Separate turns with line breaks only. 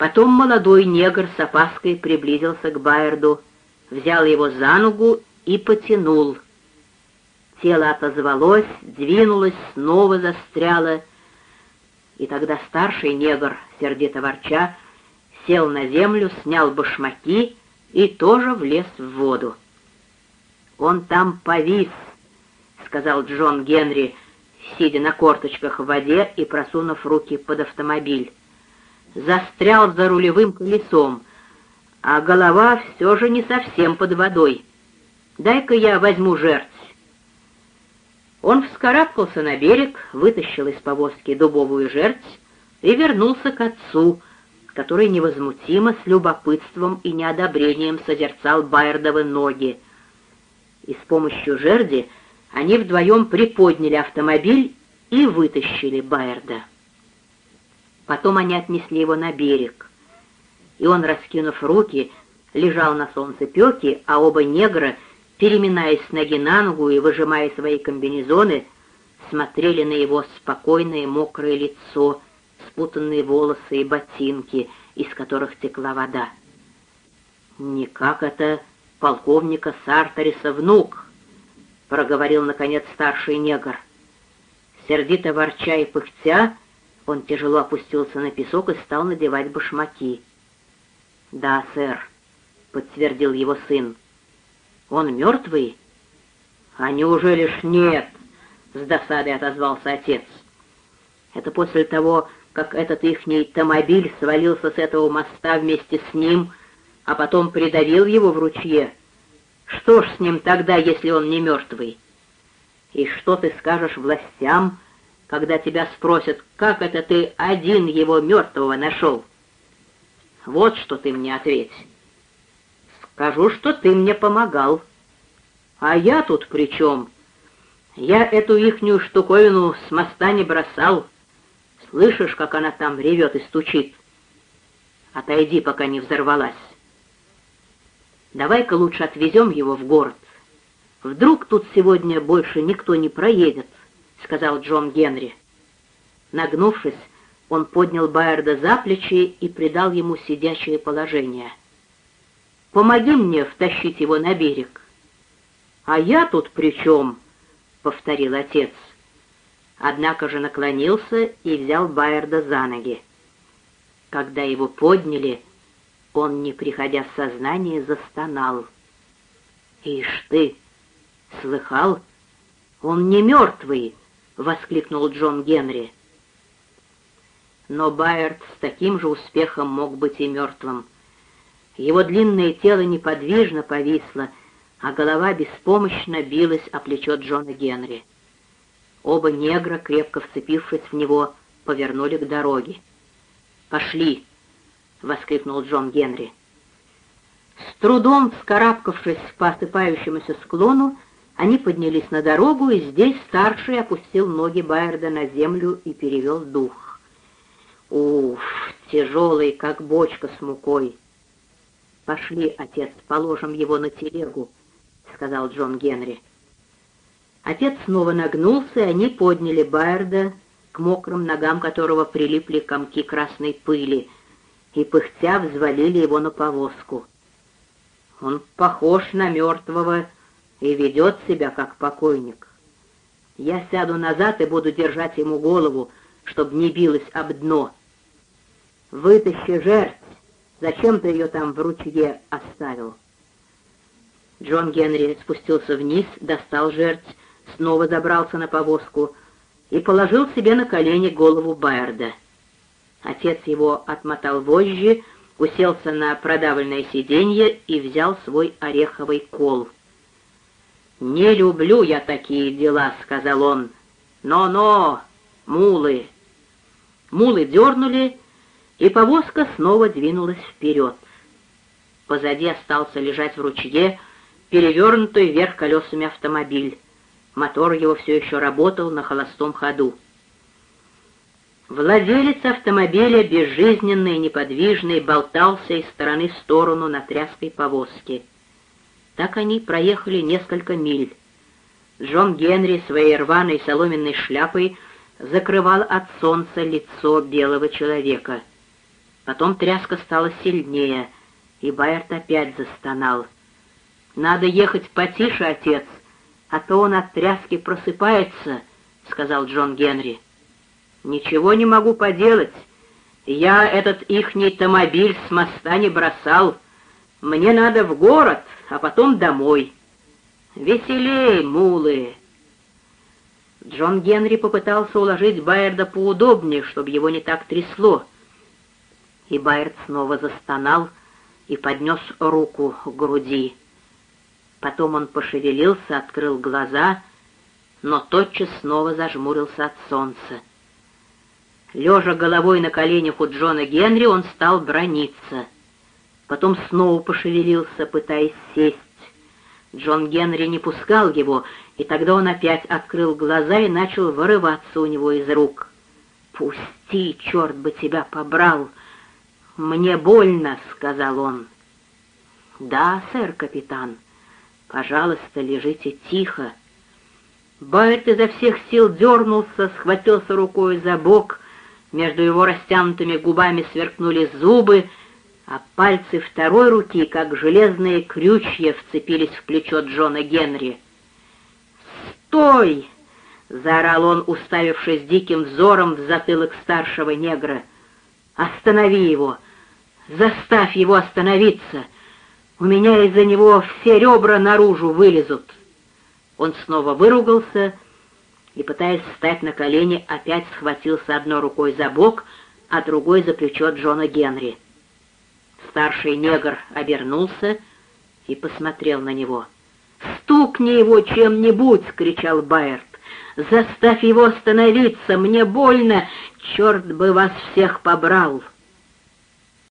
Потом молодой негр с опаской приблизился к Байерду, взял его за ногу и потянул. Тело отозвалось, двинулось, снова застряло, и тогда старший негр, сердито ворча, сел на землю, снял башмаки и тоже влез в воду. «Он там повис», — сказал Джон Генри, сидя на корточках в воде и просунув руки под автомобиль. Застрял за рулевым колесом, а голова все же не совсем под водой. Дай-ка я возьму жертв. Он вскарабкался на берег, вытащил из повозки дубовую жерть и вернулся к отцу, который невозмутимо, с любопытством и неодобрением созерцал Байердовы ноги. И с помощью жерди они вдвоем приподняли автомобиль и вытащили Байерда. Потом они отнесли его на берег, и он, раскинув руки, лежал на солнцепеке, а оба негра — переминаясь с ноги на ногу и выжимая свои комбинезоны, смотрели на его спокойное мокрое лицо, спутанные волосы и ботинки, из которых текла вода. «Никак это полковника Сартариса внук», — проговорил, наконец, старший негр. Сердито ворча и пыхтя, он тяжело опустился на песок и стал надевать башмаки. «Да, сэр», — подтвердил его сын. Он мертвый? А неужели ж нет? С досадой отозвался отец. Это после того, как этот ихний томобиль свалился с этого моста вместе с ним, а потом придавил его в ручье. Что ж с ним тогда, если он не мертвый? И что ты скажешь властям, когда тебя спросят, как это ты один его мертвого нашел? Вот что ты мне ответь. Скажу, что ты мне помогал. А я тут при чем? Я эту ихнюю штуковину с моста не бросал. Слышишь, как она там ревет и стучит? Отойди, пока не взорвалась. Давай-ка лучше отвезем его в город. Вдруг тут сегодня больше никто не проедет, — сказал Джон Генри. Нагнувшись, он поднял Байерда за плечи и придал ему сидячее положение. «Помоги мне втащить его на берег». «А я тут при чем?» — повторил отец. Однако же наклонился и взял Байерда за ноги. Когда его подняли, он, не приходя в сознание, застонал. «Ишь ты! Слыхал? Он не мертвый!» — воскликнул Джон Генри. Но Байерд с таким же успехом мог быть и мертвым. Его длинное тело неподвижно повисло, а голова беспомощно билась о плечо Джона Генри. Оба негра, крепко вцепившись в него, повернули к дороге. «Пошли!» — воскликнул Джон Генри. С трудом вскарабкавшись по осыпающемуся склону, они поднялись на дорогу, и здесь старший опустил ноги Байерда на землю и перевел дух. Уф, тяжелый, как бочка с мукой. «Пошли, отец, положим его на телегу», — сказал Джон Генри. Отец снова нагнулся, и они подняли Байерда, к мокрым ногам которого прилипли комки красной пыли, и пыхтя взвалили его на повозку. Он похож на мертвого и ведет себя как покойник. Я сяду назад и буду держать ему голову, чтобы не билась об дно. Вытащи жертв, зачем ты ее там в ручье оставил?» Джон Генри спустился вниз, достал жертв, снова забрался на повозку и положил себе на колени голову Байерда. Отец его отмотал вожжи, уселся на продавленное сиденье и взял свой ореховый кол. «Не люблю я такие дела», — сказал он. «Но-но, мулы!» Мулы дернули, и повозка снова двинулась вперед. Позади остался лежать в ручье, перевернутый вверх колесами автомобиль. Мотор его все еще работал на холостом ходу. Владелец автомобиля, безжизненный и неподвижный, болтался из стороны в сторону на тряской повозке. Так они проехали несколько миль. Джон Генри своей рваной соломенной шляпой закрывал от солнца лицо белого человека. Потом тряска стала сильнее, и Байерт опять застонал. «Надо ехать потише, отец, а то он от тряски просыпается», — сказал Джон Генри. «Ничего не могу поделать. Я этот ихний томобиль с моста не бросал. Мне надо в город, а потом домой. Веселей, мулы!» Джон Генри попытался уложить Байерда поудобнее, чтобы его не так трясло. И Байерд снова застонал и поднес руку к груди. Потом он пошевелился, открыл глаза, но тотчас снова зажмурился от солнца. Лежа головой на коленях у Джона Генри, он стал брониться. Потом снова пошевелился, пытаясь сесть. Джон Генри не пускал его, и тогда он опять открыл глаза и начал вырываться у него из рук. «Пусти, черт бы тебя побрал! Мне больно!» — сказал он. «Да, сэр, капитан. Пожалуйста, лежите тихо». Байерт изо всех сил дернулся, схватился рукой за бок, между его растянутыми губами сверкнули зубы, а пальцы второй руки, как железные крючья, вцепились в плечо Джона Генри. «Стой!» — заорал он, уставившись диким взором в затылок старшего негра. «Останови его! Заставь его остановиться! У меня из-за него все ребра наружу вылезут!» Он снова выругался и, пытаясь встать на колени, опять схватился одной рукой за бок, а другой за плечо Джона Генри. Старший негр обернулся и посмотрел на него. «Стукни его чем-нибудь!» — кричал Байерт. «Заставь его остановиться! Мне больно! Черт бы вас всех побрал!»